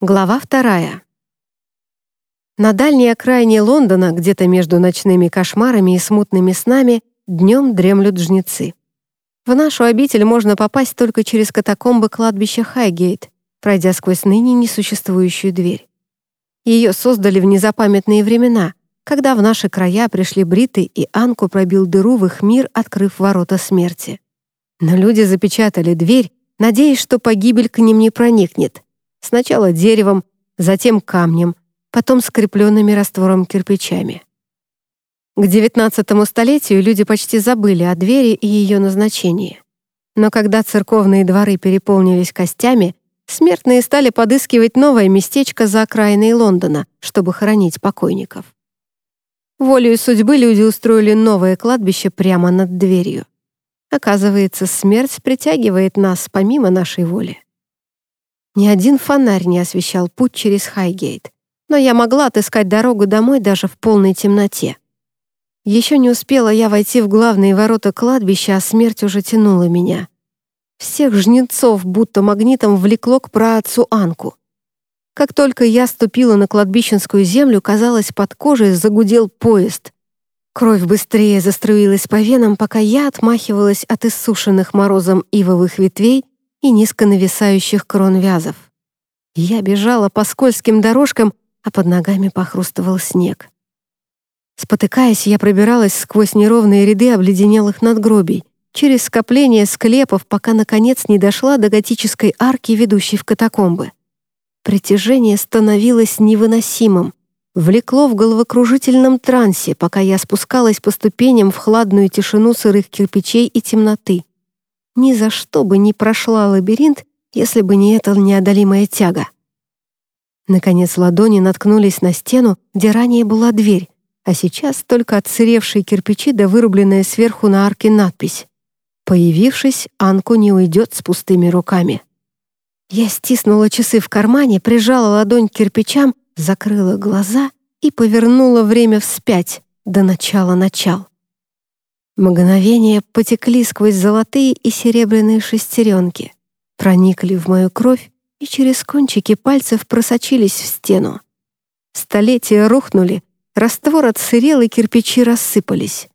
Глава вторая. На дальней окраине Лондона, где-то между ночными кошмарами и смутными снами, днем дремлют жнецы. В нашу обитель можно попасть только через катакомбы кладбища Хайгейт, пройдя сквозь ныне несуществующую дверь. Ее создали в незапамятные времена, когда в наши края пришли бриты и Анку пробил дыру в их мир, открыв ворота смерти. Но люди запечатали дверь, надеясь, что погибель к ним не проникнет — Сначала деревом, затем камнем, потом скрепленными раствором кирпичами. К XIX столетию люди почти забыли о двери и ее назначении. Но когда церковные дворы переполнились костями, смертные стали подыскивать новое местечко за окраиной Лондона, чтобы хоронить покойников. Волею судьбы люди устроили новое кладбище прямо над дверью. Оказывается, смерть притягивает нас помимо нашей воли. Ни один фонарь не освещал путь через Хайгейт, но я могла отыскать дорогу домой даже в полной темноте. Еще не успела я войти в главные ворота кладбища, а смерть уже тянула меня. Всех жнецов будто магнитом влекло к праотцу Анку. Как только я ступила на кладбищенскую землю, казалось, под кожей загудел поезд. Кровь быстрее заструилась по венам, пока я отмахивалась от иссушенных морозом ивовых ветвей и низко нависающих крон вязов. Я бежала по скользким дорожкам, а под ногами похрустывал снег. Спотыкаясь, я пробиралась сквозь неровные ряды обледенелых надгробий, через скопление склепов, пока, наконец, не дошла до готической арки, ведущей в катакомбы. Притяжение становилось невыносимым, влекло в головокружительном трансе, пока я спускалась по ступеням в хладную тишину сырых кирпичей и темноты. Ни за что бы не прошла лабиринт, если бы не эта неодолимая тяга. Наконец ладони наткнулись на стену, где ранее была дверь, а сейчас только отсыревшие кирпичи да вырубленная сверху на арке надпись. Появившись, Анку не уйдет с пустыми руками. Я стиснула часы в кармане, прижала ладонь к кирпичам, закрыла глаза и повернула время вспять до начала начал. Мгновения потекли сквозь золотые и серебряные шестеренки, проникли в мою кровь и через кончики пальцев просочились в стену. Столетия рухнули, раствор отсырел и кирпичи рассыпались.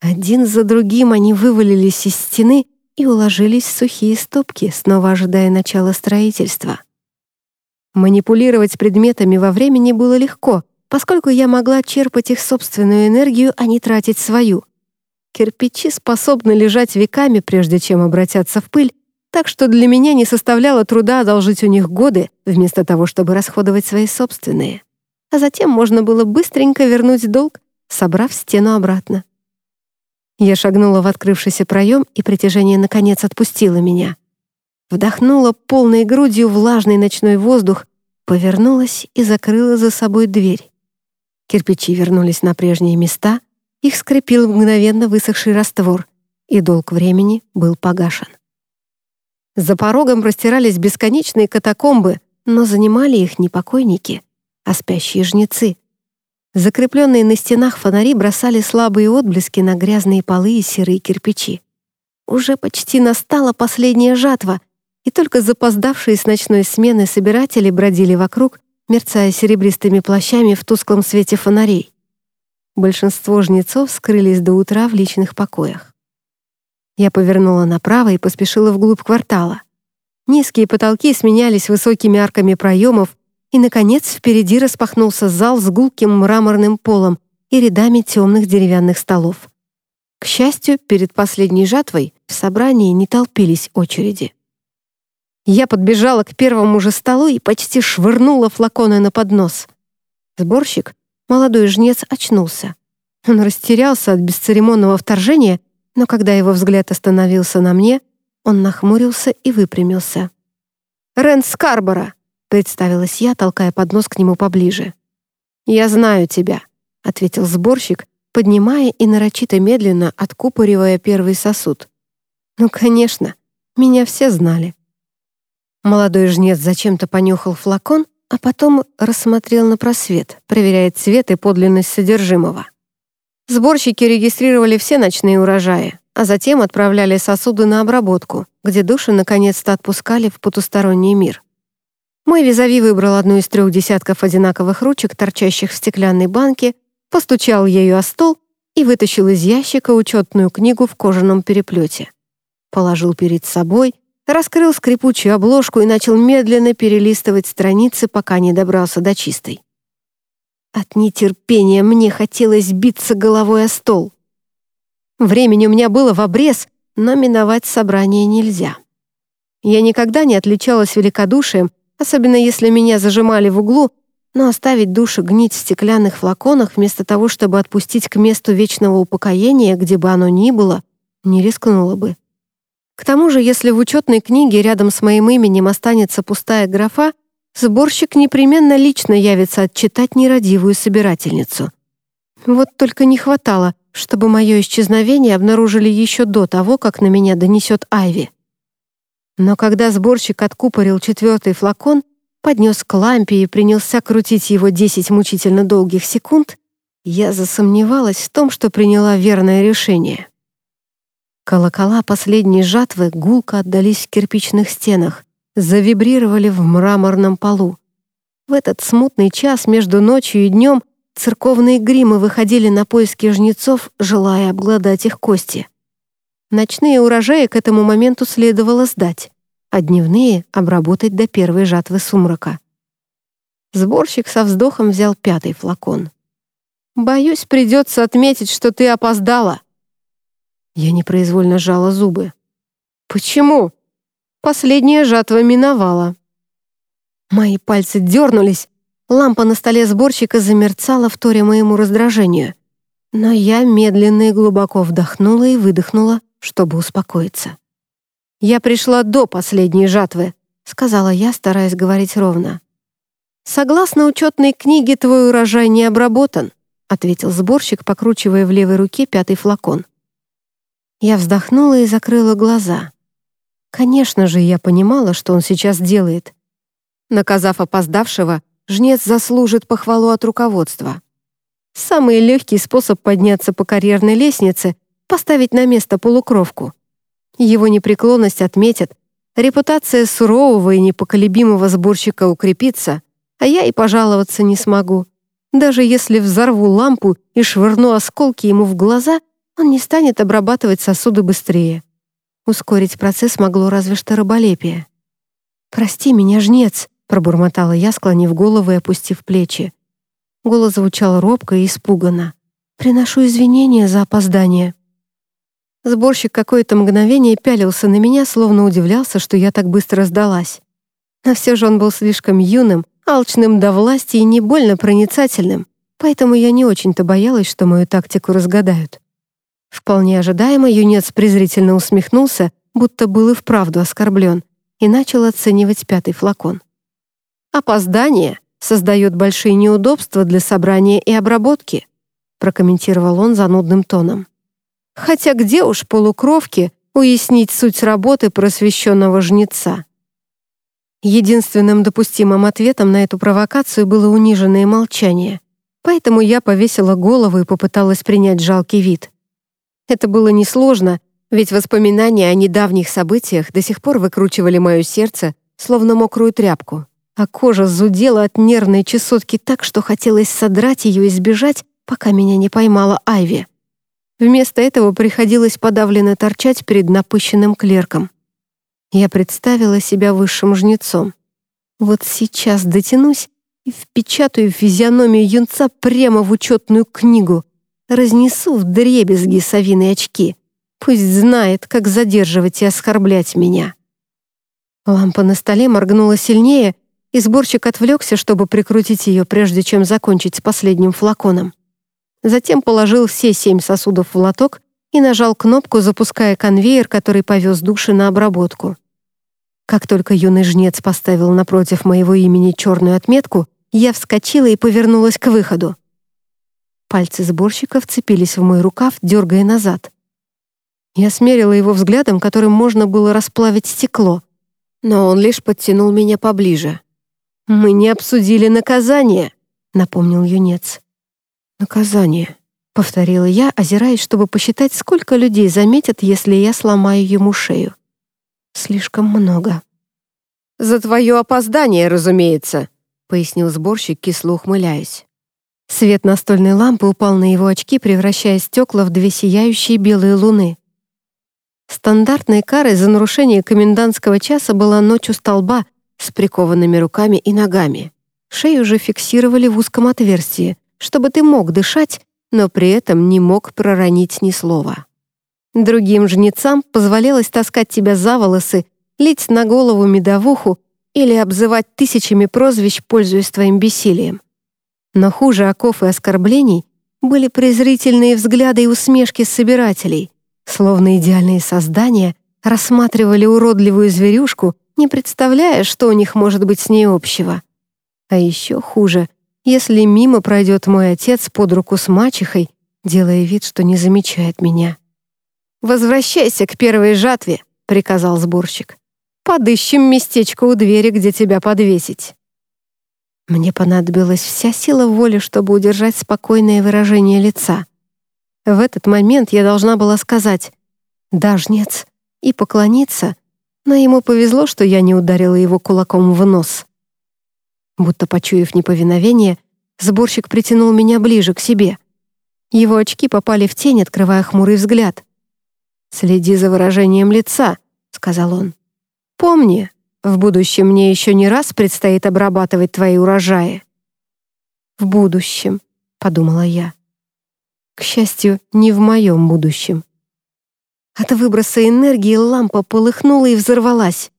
Один за другим они вывалились из стены и уложились в сухие стопки, снова ожидая начала строительства. Манипулировать предметами во времени было легко, поскольку я могла черпать их собственную энергию, а не тратить свою. Кирпичи способны лежать веками, прежде чем обратятся в пыль, так что для меня не составляло труда одолжить у них годы, вместо того, чтобы расходовать свои собственные. А затем можно было быстренько вернуть долг, собрав стену обратно. Я шагнула в открывшийся проем, и притяжение наконец отпустило меня. Вдохнула полной грудью влажный ночной воздух, повернулась и закрыла за собой дверь. Кирпичи вернулись на прежние места, их скрепил мгновенно высохший раствор, и долг времени был погашен. За порогом простирались бесконечные катакомбы, но занимали их не покойники, а спящие жнецы. Закрепленные на стенах фонари бросали слабые отблески на грязные полы и серые кирпичи. Уже почти настала последняя жатва, и только запоздавшие с ночной смены собиратели бродили вокруг, мерцая серебристыми плащами в тусклом свете фонарей. Большинство жнецов скрылись до утра в личных покоях. Я повернула направо и поспешила вглубь квартала. Низкие потолки сменялись высокими арками проемов, и, наконец, впереди распахнулся зал с гулким мраморным полом и рядами темных деревянных столов. К счастью, перед последней жатвой в собрании не толпились очереди. Я подбежала к первому же столу и почти швырнула флаконы на поднос. Сборщик, молодой жнец очнулся. Он растерялся от бесцеремонного вторжения, но когда его взгляд остановился на мне, он нахмурился и выпрямился. «Рен Скарбора!» — представилась я, толкая поднос к нему поближе. «Я знаю тебя», — ответил сборщик, поднимая и нарочито медленно откупоривая первый сосуд. «Ну, конечно, меня все знали». Молодой жнец зачем-то понюхал флакон а потом рассмотрел на просвет, проверяя цвет и подлинность содержимого. Сборщики регистрировали все ночные урожаи, а затем отправляли сосуды на обработку, где души наконец-то отпускали в потусторонний мир. Мой визави выбрал одну из трех десятков одинаковых ручек, торчащих в стеклянной банке, постучал ею о стол и вытащил из ящика учетную книгу в кожаном переплете. Положил перед собой, раскрыл скрипучую обложку и начал медленно перелистывать страницы, пока не добрался до чистой. От нетерпения мне хотелось биться головой о стол. Времени у меня было в обрез, но миновать собрание нельзя. Я никогда не отличалась великодушием, особенно если меня зажимали в углу, но оставить душу гнить в стеклянных флаконах вместо того, чтобы отпустить к месту вечного упокоения, где бы оно ни было, не рискнула бы. К тому же, если в учетной книге рядом с моим именем останется пустая графа, сборщик непременно лично явится отчитать нерадивую собирательницу. Вот только не хватало, чтобы мое исчезновение обнаружили еще до того, как на меня донесет Айви. Но когда сборщик откупорил четвертый флакон, поднес к лампе и принялся крутить его десять мучительно долгих секунд, я засомневалась в том, что приняла верное решение. Колокола последней жатвы гулко отдались в кирпичных стенах, завибрировали в мраморном полу. В этот смутный час между ночью и днем церковные гримы выходили на поиски жнецов, желая обглодать их кости. Ночные урожаи к этому моменту следовало сдать, а дневные — обработать до первой жатвы сумрака. Сборщик со вздохом взял пятый флакон. «Боюсь, придется отметить, что ты опоздала». Я непроизвольно сжала зубы. «Почему?» Последняя жатва миновала. Мои пальцы дернулись, лампа на столе сборщика замерцала, вторя моему раздражению. Но я медленно и глубоко вдохнула и выдохнула, чтобы успокоиться. «Я пришла до последней жатвы», — сказала я, стараясь говорить ровно. «Согласно учетной книге, твой урожай не обработан», — ответил сборщик, покручивая в левой руке пятый флакон. Я вздохнула и закрыла глаза. Конечно же, я понимала, что он сейчас делает. Наказав опоздавшего, жнец заслужит похвалу от руководства. Самый легкий способ подняться по карьерной лестнице поставить на место полукровку. Его непреклонность отметят, репутация сурового и непоколебимого сборщика укрепится, а я и пожаловаться не смогу. Даже если взорву лампу и швырну осколки ему в глаза, он не станет обрабатывать сосуды быстрее. Ускорить процесс могло разве что раболепие. «Прости меня, жнец», — пробормотала я, склонив голову и опустив плечи. Голос звучал робко и испуганно. «Приношу извинения за опоздание». Сборщик какое-то мгновение пялился на меня, словно удивлялся, что я так быстро сдалась. Но все же он был слишком юным, алчным до власти и не больно проницательным, поэтому я не очень-то боялась, что мою тактику разгадают. Вполне ожидаемо юнец презрительно усмехнулся, будто был и вправду оскорблен, и начал оценивать пятый флакон. «Опоздание создает большие неудобства для собрания и обработки», прокомментировал он занудным тоном. Хотя где уж полукровки уяснить суть работы просвещенного жнеца? Единственным допустимым ответом на эту провокацию было униженное молчание, поэтому я повесила голову и попыталась принять жалкий вид. Это было несложно, ведь воспоминания о недавних событиях до сих пор выкручивали мое сердце, словно мокрую тряпку, а кожа зудела от нервной чесотки так, что хотелось содрать ее и сбежать, пока меня не поймала Айви. Вместо этого приходилось подавленно торчать перед напыщенным клерком. Я представила себя высшим жнецом. Вот сейчас дотянусь и впечатаю физиономию юнца прямо в учетную книгу, разнесу в дребезги совиные очки. Пусть знает, как задерживать и оскорблять меня. Лампа на столе моргнула сильнее, и сборщик отвлекся, чтобы прикрутить ее, прежде чем закончить с последним флаконом. Затем положил все семь сосудов в лоток и нажал кнопку, запуская конвейер, который повез души на обработку. Как только юный жнец поставил напротив моего имени черную отметку, я вскочила и повернулась к выходу. Пальцы сборщика вцепились в мой рукав, дергая назад. Я смерила его взглядом, которым можно было расплавить стекло, но он лишь подтянул меня поближе. «Мы не обсудили наказание», — напомнил юнец. «Наказание», — повторила я, озираясь, чтобы посчитать, сколько людей заметят, если я сломаю ему шею. «Слишком много». «За твое опоздание, разумеется», — пояснил сборщик, кисло ухмыляясь. Свет настольной лампы упал на его очки, превращая стекла в две сияющие белые луны. Стандартной карой за нарушение комендантского часа была ночь у столба с прикованными руками и ногами. Шею же фиксировали в узком отверстии, чтобы ты мог дышать, но при этом не мог проронить ни слова. Другим жнецам позволялось таскать тебя за волосы, лить на голову медовуху или обзывать тысячами прозвищ, пользуясь твоим бессилием. Но хуже оков и оскорблений были презрительные взгляды и усмешки собирателей, словно идеальные создания рассматривали уродливую зверюшку, не представляя, что у них может быть с ней общего. А еще хуже, если мимо пройдет мой отец под руку с мачехой, делая вид, что не замечает меня. «Возвращайся к первой жатве», — приказал сборщик. «Подыщем местечко у двери, где тебя подвесить». Мне понадобилась вся сила воли, чтобы удержать спокойное выражение лица. В этот момент я должна была сказать «Да, жнец», и поклониться, но ему повезло, что я не ударила его кулаком в нос. Будто почуяв неповиновение, сборщик притянул меня ближе к себе. Его очки попали в тень, открывая хмурый взгляд. «Следи за выражением лица», — сказал он. «Помни, в будущем мне еще не раз предстоит обрабатывать твои урожаи». «В будущем», — подумала я. К счастью, не в моем будущем. От выброса энергии лампа полыхнула и взорвалась.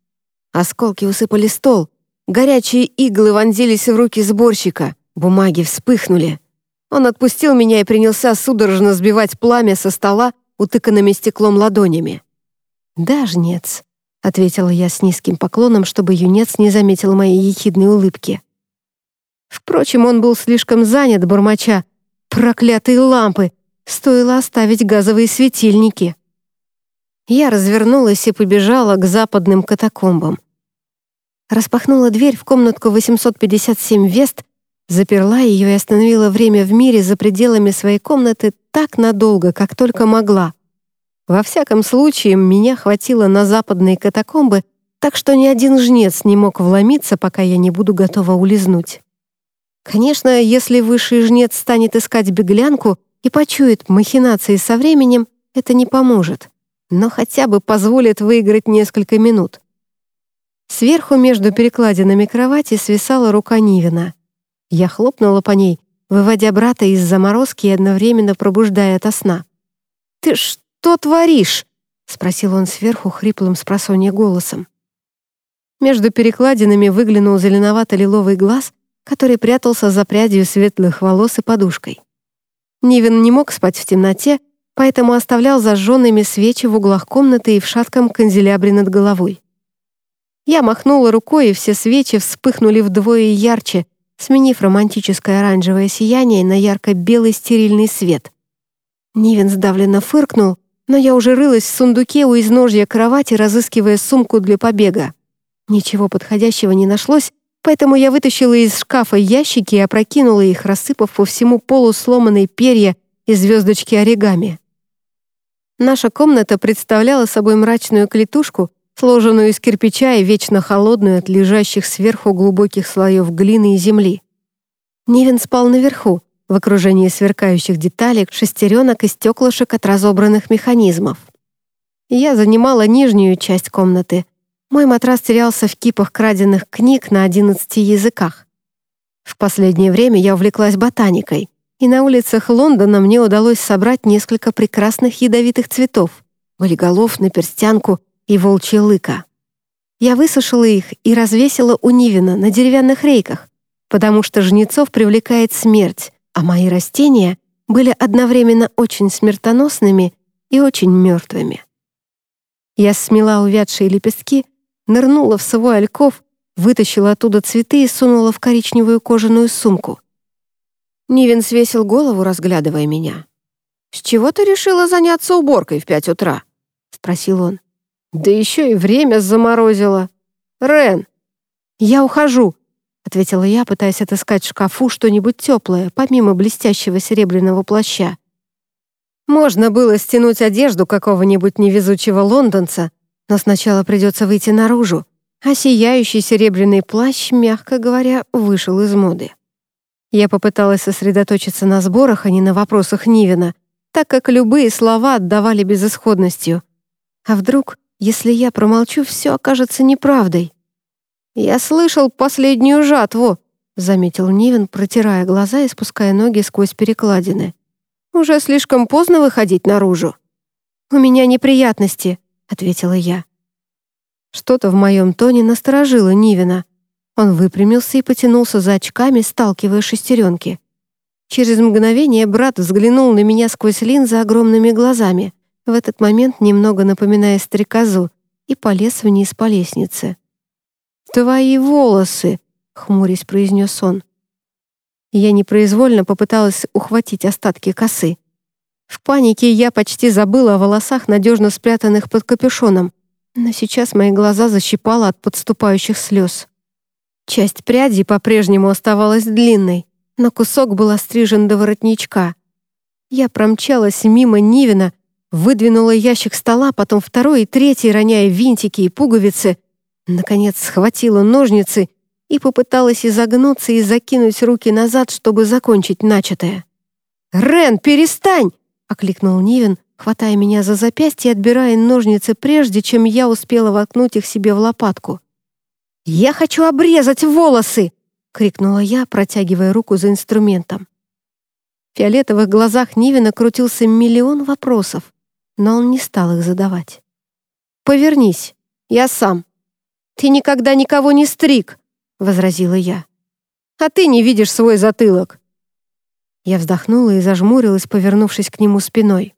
Осколки усыпали стол. Горячие иглы вонзились в руки сборщика. Бумаги вспыхнули. Он отпустил меня и принялся судорожно сбивать пламя со стола утыканными стеклом ладонями. «Да, жнец», — ответила я с низким поклоном, чтобы юнец не заметил моей ехидной улыбки. Впрочем, он был слишком занят, бормоча. «Проклятые лампы! Стоило оставить газовые светильники!» Я развернулась и побежала к западным катакомбам. Распахнула дверь в комнатку 857 Вест, заперла ее и остановила время в мире за пределами своей комнаты так надолго, как только могла. Во всяком случае, меня хватило на западные катакомбы, так что ни один жнец не мог вломиться, пока я не буду готова улизнуть. Конечно, если высший жнец станет искать беглянку и почует махинации со временем, это не поможет, но хотя бы позволит выиграть несколько минут. Сверху между перекладинами кровати свисала рука Нивина. Я хлопнула по ней, выводя брата из заморозки и одновременно пробуждая ото сна. «Ты что?» Что творишь?» — спросил он сверху хриплым с голосом. Между перекладинами выглянул зеленовато-лиловый глаз, который прятался за прядью светлых волос и подушкой. Нивен не мог спать в темноте, поэтому оставлял зажженными свечи в углах комнаты и в шатком канделябре над головой. Я махнула рукой, и все свечи вспыхнули вдвое ярче, сменив романтическое оранжевое сияние на ярко-белый стерильный свет. Нивен сдавленно фыркнул, но я уже рылась в сундуке у изножья кровати, разыскивая сумку для побега. Ничего подходящего не нашлось, поэтому я вытащила из шкафа ящики и опрокинула их, рассыпав по всему полу сломанные перья и звездочки оригами. Наша комната представляла собой мрачную клетушку, сложенную из кирпича и вечно холодную от лежащих сверху глубоких слоев глины и земли. Нивен спал наверху, в окружении сверкающих деталей, шестеренок и стеклышек от разобранных механизмов. Я занимала нижнюю часть комнаты. Мой матрас терялся в кипах краденных книг на 11 языках. В последнее время я увлеклась ботаникой, и на улицах Лондона мне удалось собрать несколько прекрасных ядовитых цветов — болиголов, наперстянку и волчья лыка. Я высушила их и развесила у Нивина на деревянных рейках, потому что жнецов привлекает смерть, а мои растения были одновременно очень смертоносными и очень мертвыми. Я смела увядшие лепестки, нырнула в свой альков, вытащила оттуда цветы и сунула в коричневую кожаную сумку. Нивен свесил голову, разглядывая меня. «С чего ты решила заняться уборкой в пять утра?» — спросил он. «Да еще и время заморозило. Рен!» «Я ухожу», ответила я, пытаясь отыскать в шкафу что-нибудь теплое, помимо блестящего серебряного плаща. Можно было стянуть одежду какого-нибудь невезучего лондонца, но сначала придется выйти наружу, а сияющий серебряный плащ, мягко говоря, вышел из моды. Я попыталась сосредоточиться на сборах, а не на вопросах Нивина, так как любые слова отдавали безысходностью. А вдруг, если я промолчу, все окажется неправдой? «Я слышал последнюю жатву», — заметил Нивин, протирая глаза и спуская ноги сквозь перекладины. «Уже слишком поздно выходить наружу». «У меня неприятности», — ответила я. Что-то в моем тоне насторожило Нивина. Он выпрямился и потянулся за очками, сталкивая шестеренки. Через мгновение брат взглянул на меня сквозь линзы огромными глазами, в этот момент немного напоминая стрекозу, и полез вниз по лестнице. «Твои волосы!» — хмурясь произнес он. Я непроизвольно попыталась ухватить остатки косы. В панике я почти забыла о волосах, надежно спрятанных под капюшоном, но сейчас мои глаза защипало от подступающих слез. Часть пряди по-прежнему оставалась длинной, но кусок был острижен до воротничка. Я промчалась мимо Нивина, выдвинула ящик стола, потом второй и третий, роняя винтики и пуговицы, наконец схватила ножницы и попыталась изогнуться и закинуть руки назад, чтобы закончить начатое. «Рен, перестань!» — окликнул Нивин, хватая меня за запястье и отбирая ножницы прежде, чем я успела воткнуть их себе в лопатку. «Я хочу обрезать волосы!» — крикнула я, протягивая руку за инструментом. В фиолетовых глазах Нивина крутился миллион вопросов, но он не стал их задавать. «Повернись, я сам». «Ты никогда никого не стриг», — возразила я. «А ты не видишь свой затылок». Я вздохнула и зажмурилась, повернувшись к нему спиной.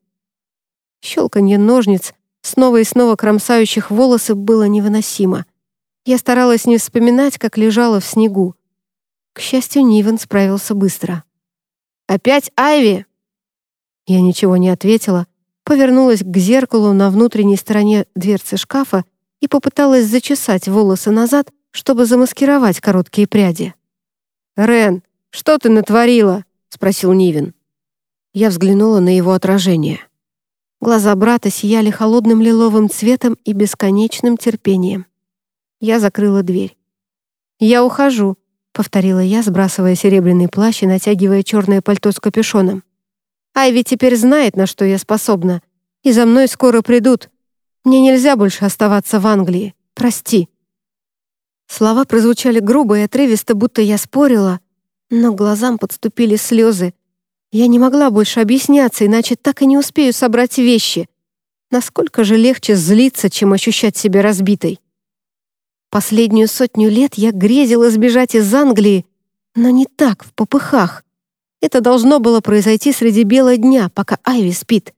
Щелканье ножниц, снова и снова кромсающих волосы, было невыносимо. Я старалась не вспоминать, как лежала в снегу. К счастью, Нивен справился быстро. «Опять Айви?» Я ничего не ответила, повернулась к зеркалу на внутренней стороне дверцы шкафа и попыталась зачесать волосы назад, чтобы замаскировать короткие пряди. «Рен, что ты натворила?» — спросил Нивен. Я взглянула на его отражение. Глаза брата сияли холодным лиловым цветом и бесконечным терпением. Я закрыла дверь. «Я ухожу», — повторила я, сбрасывая серебряный плащ и натягивая черное пальто с капюшоном. «Айви теперь знает, на что я способна, и за мной скоро придут. Мне нельзя больше оставаться в Англии. Прости». Слова прозвучали грубо и отрывисто, будто я спорила, но глазам подступили слезы, я не могла больше объясняться, иначе так и не успею собрать вещи. Насколько же легче злиться, чем ощущать себя разбитой. Последнюю сотню лет я грезила сбежать из Англии, но не так, в попыхах. Это должно было произойти среди бела дня, пока Айви спит.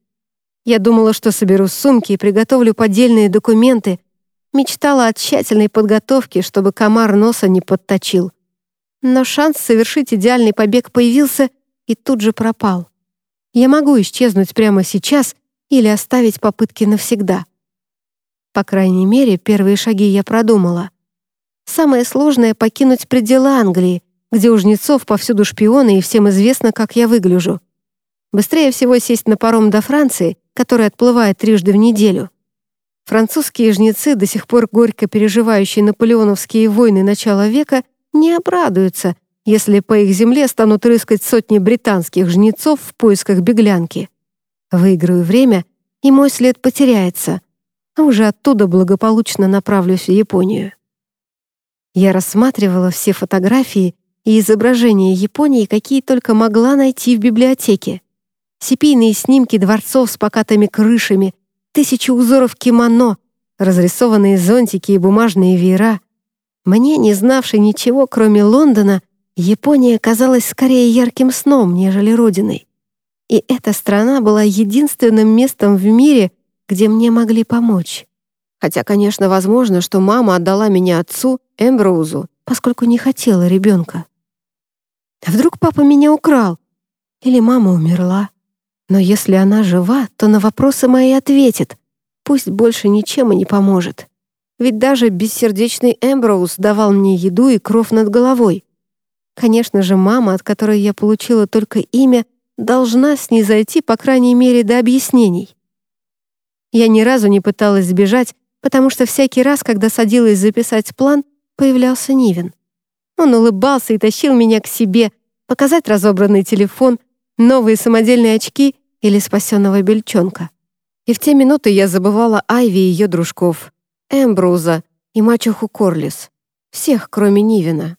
Я думала, что соберу сумки и приготовлю поддельные документы, мечтала о тщательной подготовке, чтобы комар носа не подточил. Но шанс совершить идеальный побег появился — и тут же пропал. Я могу исчезнуть прямо сейчас или оставить попытки навсегда. По крайней мере, первые шаги я продумала. Самое сложное — покинуть пределы Англии, где у жнецов повсюду шпионы и всем известно, как я выгляжу. Быстрее всего сесть на паром до Франции, который отплывает трижды в неделю. Французские жнецы, до сих пор горько переживающие наполеоновские войны начала века, не обрадуются, если по их земле станут рыскать сотни британских жнецов в поисках беглянки. Выиграю время, и мой след потеряется, а уже оттуда благополучно направлюсь в Японию. Я рассматривала все фотографии и изображения Японии, какие только могла найти в библиотеке. Сепийные снимки дворцов с покатыми крышами, тысячи узоров кимоно, разрисованные зонтики и бумажные веера. Мне, не знавшей ничего, кроме Лондона, Япония казалась скорее ярким сном, нежели родиной. И эта страна была единственным местом в мире, где мне могли помочь. Хотя, конечно, возможно, что мама отдала меня отцу, Эмброузу, поскольку не хотела ребенка. А вдруг папа меня украл? Или мама умерла? Но если она жива, то на вопросы мои ответит. Пусть больше ничем и не поможет. Ведь даже бессердечный Эмброуз давал мне еду и кров над головой. Конечно же, мама, от которой я получила только имя, должна снизойти, по крайней мере, до объяснений. Я ни разу не пыталась сбежать, потому что всякий раз, когда садилась записать план, появлялся Нивен. Он улыбался и тащил меня к себе, показать разобранный телефон, новые самодельные очки или спасенного бельчонка. И в те минуты я забывала Айви и ее дружков, Эмброуза и мачеху Корлис. Всех, кроме Нивена.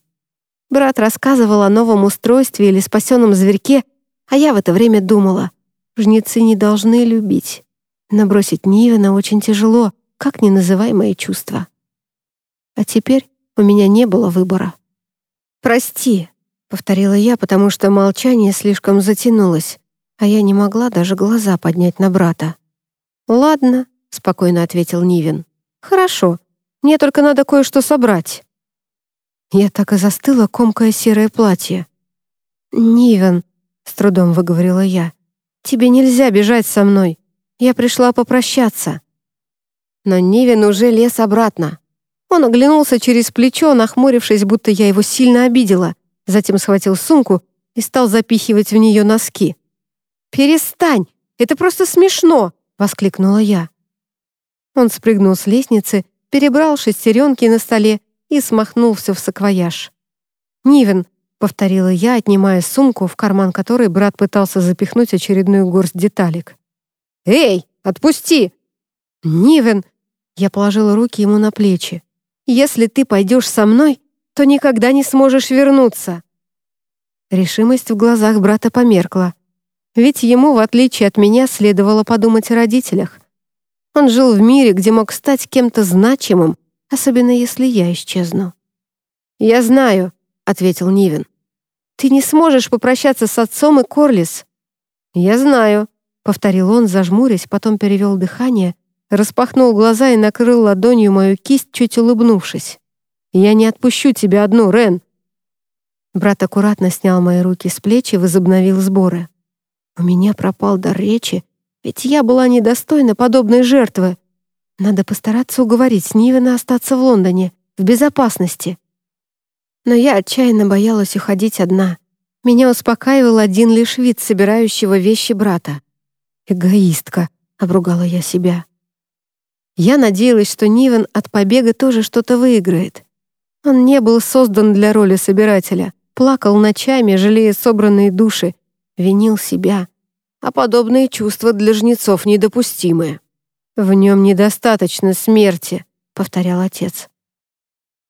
Брат рассказывал о новом устройстве или спасенном зверьке, а я в это время думала, жнецы не должны любить. Набросить Нивена очень тяжело, как не называй мои чувства. А теперь у меня не было выбора. «Прости», — повторила я, потому что молчание слишком затянулось, а я не могла даже глаза поднять на брата. «Ладно», — спокойно ответил Нивен. «Хорошо, мне только надо кое-что собрать». Я так и застыла, комкая серое платье. «Нивен», — с трудом выговорила я, — «тебе нельзя бежать со мной. Я пришла попрощаться». Но Нивен уже лез обратно. Он оглянулся через плечо, нахмурившись, будто я его сильно обидела, затем схватил сумку и стал запихивать в нее носки. «Перестань! Это просто смешно!» — воскликнула я. Он спрыгнул с лестницы, перебрал шестеренки на столе и смахнул все в саквояж. «Нивен», — повторила я, отнимая сумку, в карман которой брат пытался запихнуть очередную горсть деталек. «Эй, отпусти!» «Нивен!» — я положила руки ему на плечи. «Если ты пойдешь со мной, то никогда не сможешь вернуться». Решимость в глазах брата померкла. Ведь ему, в отличие от меня, следовало подумать о родителях. Он жил в мире, где мог стать кем-то значимым, особенно если я исчезну. «Я знаю», — ответил Нивен. «Ты не сможешь попрощаться с отцом и Корлис». «Я знаю», — повторил он, зажмурясь, потом перевел дыхание, распахнул глаза и накрыл ладонью мою кисть, чуть улыбнувшись. «Я не отпущу тебя одну, Рен». Брат аккуратно снял мои руки с плеч и возобновил сборы. У меня пропал дар речи, ведь я была недостойна подобной жертвы. Надо постараться уговорить Нивена остаться в Лондоне, в безопасности. Но я отчаянно боялась уходить одна. Меня успокаивал один лишь вид собирающего вещи брата. «Эгоистка», — обругала я себя. Я надеялась, что Нивен от побега тоже что-то выиграет. Он не был создан для роли собирателя, плакал ночами, жалея собранные души, винил себя. А подобные чувства для жнецов недопустимы. «В нем недостаточно смерти», — повторял отец.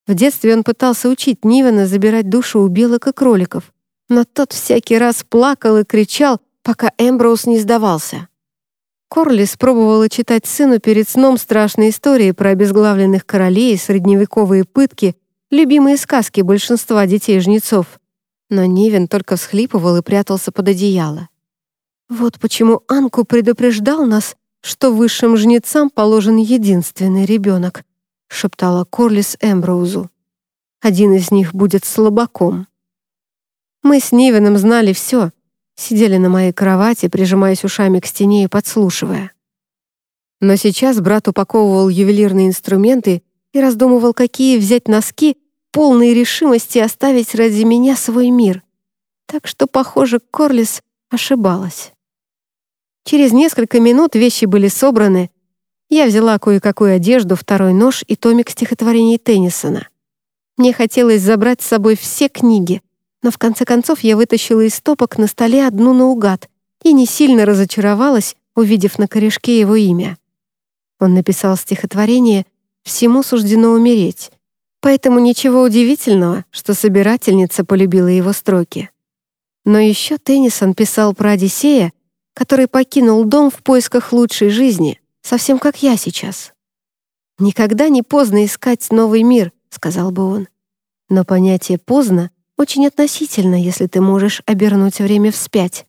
В детстве он пытался учить Нивена забирать душу у белок и кроликов, но тот всякий раз плакал и кричал, пока Эмброуз не сдавался. Корлис пробовала читать сыну перед сном страшные истории про обезглавленных королей, средневековые пытки, любимые сказки большинства детей-жнецов. Но Нивен только всхлипывал и прятался под одеяло. Вот почему Анку предупреждал нас, что высшим жнецам положен единственный ребенок, шептала Корлис Эмброузу. Один из них будет слабаком. Мы с Нивеном знали все, сидели на моей кровати, прижимаясь ушами к стене и подслушивая. Но сейчас брат упаковывал ювелирные инструменты и раздумывал, какие взять носки, полные решимости оставить ради меня свой мир. Так что, похоже, Корлис ошибалась. Через несколько минут вещи были собраны. Я взяла кое-какую одежду, второй нож и томик стихотворений Теннисона. Мне хотелось забрать с собой все книги, но в конце концов я вытащила из стопок на столе одну наугад и не сильно разочаровалась, увидев на корешке его имя. Он написал стихотворение «Всему суждено умереть», поэтому ничего удивительного, что собирательница полюбила его строки. Но еще Теннисон писал про Одиссея, который покинул дом в поисках лучшей жизни, совсем как я сейчас. «Никогда не поздно искать новый мир», — сказал бы он. Но понятие «поздно» очень относительно, если ты можешь обернуть время вспять.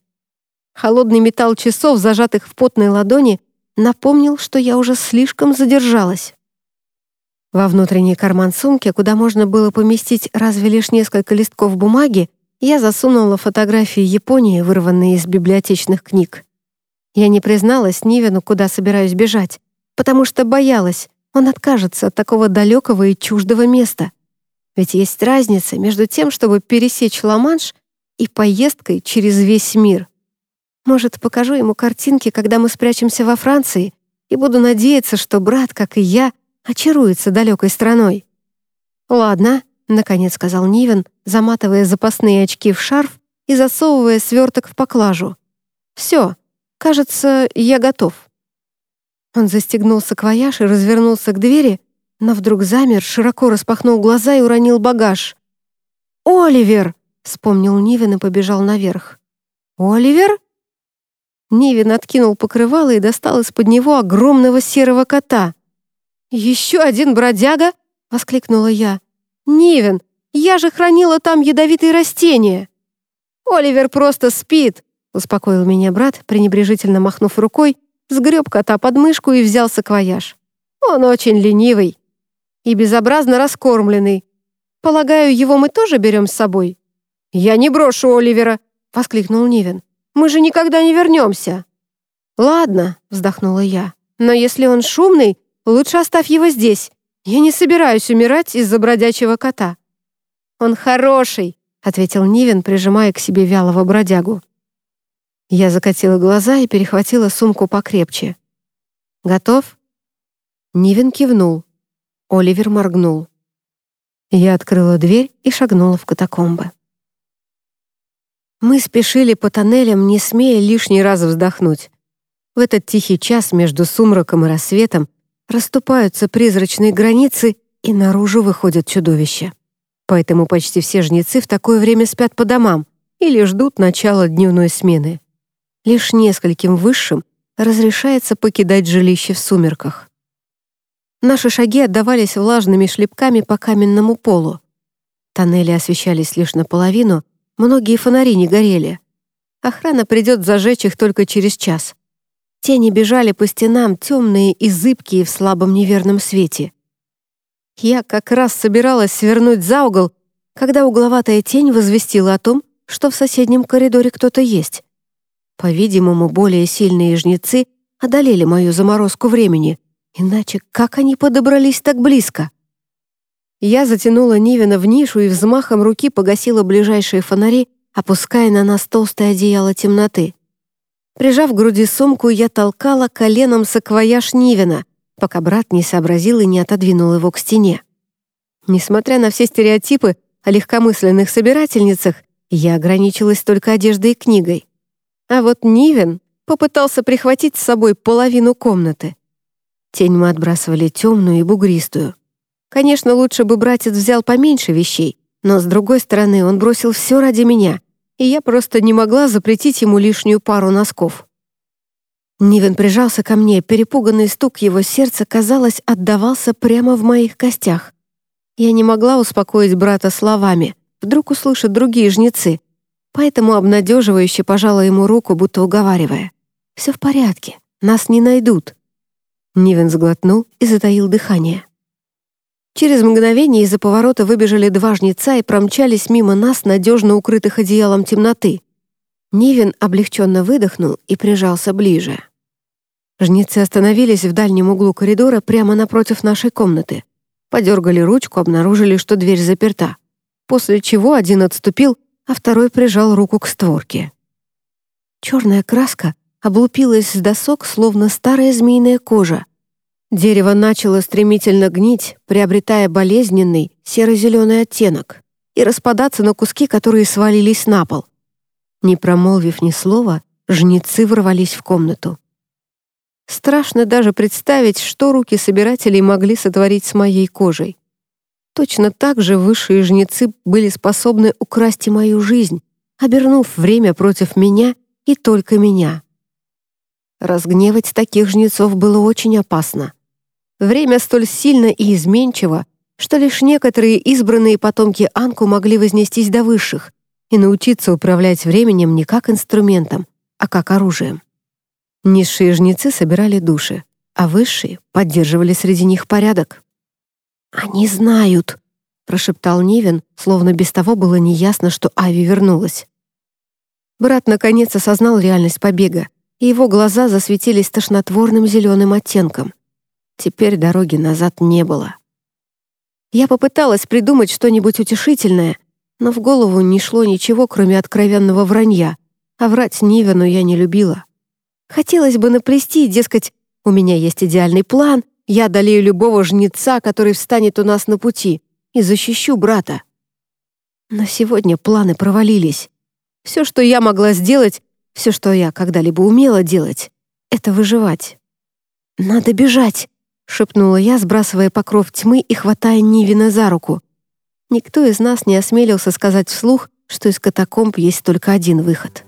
Холодный металл часов, зажатых в потной ладони, напомнил, что я уже слишком задержалась. Во внутренний карман сумки, куда можно было поместить разве лишь несколько листков бумаги, я засунула фотографии Японии, вырванные из библиотечных книг. Я не призналась Нивену, куда собираюсь бежать, потому что боялась, он откажется от такого далекого и чуждого места. Ведь есть разница между тем, чтобы пересечь Ла-Манш и поездкой через весь мир. Может, покажу ему картинки, когда мы спрячемся во Франции, и буду надеяться, что брат, как и я, очаруется далекой страной. «Ладно», — наконец сказал Нивен, заматывая запасные очки в шарф и засовывая сверток в поклажу. «Все, кажется, я готов». Он застегнул саквояж и развернулся к двери, но вдруг замер, широко распахнул глаза и уронил багаж. «Оливер!» — вспомнил Нивен и побежал наверх. «Оливер?» Нивен откинул покрывало и достал из-под него огромного серого кота. «Еще один бродяга?» — воскликнула я. «Нивен, я же хранила там ядовитые растения!» «Оливер просто спит!» — успокоил меня брат, пренебрежительно махнув рукой, сгреб кота под мышку и взял саквояж. «Он очень ленивый и безобразно раскормленный. Полагаю, его мы тоже берем с собой?» «Я не брошу Оливера!» — воскликнул Нивен. «Мы же никогда не вернемся!» «Ладно», — вздохнула я, «но если он шумный, лучше оставь его здесь. Я не собираюсь умирать из-за бродячего кота». «Он хороший», — ответил Нивен, прижимая к себе вялого бродягу. Я закатила глаза и перехватила сумку покрепче. «Готов?» Нивен кивнул. Оливер моргнул. Я открыла дверь и шагнула в катакомбы. Мы спешили по тоннелям, не смея лишний раз вздохнуть. В этот тихий час между сумраком и рассветом расступаются призрачные границы, и наружу выходят чудовища. Поэтому почти все жнецы в такое время спят по домам или ждут начала дневной смены. Лишь нескольким высшим разрешается покидать жилище в сумерках. Наши шаги отдавались влажными шлепками по каменному полу. Тоннели освещались лишь наполовину, многие фонари не горели. Охрана придет зажечь их только через час. Тени бежали по стенам, темные и зыбкие в слабом неверном свете. Я как раз собиралась свернуть за угол, когда угловатая тень возвестила о том, что в соседнем коридоре кто-то есть. По-видимому, более сильные жнецы одолели мою заморозку времени, иначе как они подобрались так близко? Я затянула Нивина в нишу и взмахом руки погасила ближайшие фонари, опуская на нас толстое одеяло темноты. Прижав к груди сумку, я толкала коленом саквояж Нивина, пока брат не сообразил и не отодвинул его к стене. Несмотря на все стереотипы о легкомысленных собирательницах, я ограничилась только одеждой и книгой. А вот Нивен попытался прихватить с собой половину комнаты. Тень мы отбрасывали темную и бугристую. Конечно, лучше бы братец взял поменьше вещей, но, с другой стороны, он бросил все ради меня, и я просто не могла запретить ему лишнюю пару носков. Нивен прижался ко мне, перепуганный стук его сердца, казалось, отдавался прямо в моих костях. Я не могла успокоить брата словами, вдруг услышат другие жнецы, поэтому обнадеживающе пожала ему руку, будто уговаривая. «Все в порядке, нас не найдут». Нивен сглотнул и затаил дыхание. Через мгновение из-за поворота выбежали два жнеца и промчались мимо нас, надежно укрытых одеялом темноты. Нивен облегченно выдохнул и прижался ближе. Жнецы остановились в дальнем углу коридора прямо напротив нашей комнаты. Подергали ручку, обнаружили, что дверь заперта. После чего один отступил, а второй прижал руку к створке. Черная краска облупилась с досок, словно старая змеиная кожа, Дерево начало стремительно гнить, приобретая болезненный серо-зеленый оттенок и распадаться на куски, которые свалились на пол. Не промолвив ни слова, жнецы ворвались в комнату. Страшно даже представить, что руки собирателей могли сотворить с моей кожей. Точно так же высшие жнецы были способны украсть и мою жизнь, обернув время против меня и только меня. Разгневать таких жнецов было очень опасно. Время столь сильно и изменчиво, что лишь некоторые избранные потомки Анку могли вознестись до высших и научиться управлять временем не как инструментом, а как оружием. Низшие жнецы собирали души, а высшие поддерживали среди них порядок. «Они знают», — прошептал Нивен, словно без того было неясно, что Ави вернулась. Брат наконец осознал реальность побега, и его глаза засветились тошнотворным зеленым оттенком. Теперь дороги назад не было. Я попыталась придумать что-нибудь утешительное, но в голову не шло ничего, кроме откровенного вранья, а врать Нивену я не любила. Хотелось бы наплести, дескать, у меня есть идеальный план, Я одолею любого жнеца, который встанет у нас на пути, и защищу брата. На сегодня планы провалились. Все, что я могла сделать, все, что я когда-либо умела делать, это выживать. «Надо бежать!» — шепнула я, сбрасывая покров тьмы и хватая Нивина за руку. Никто из нас не осмелился сказать вслух, что из катакомб есть только один выход.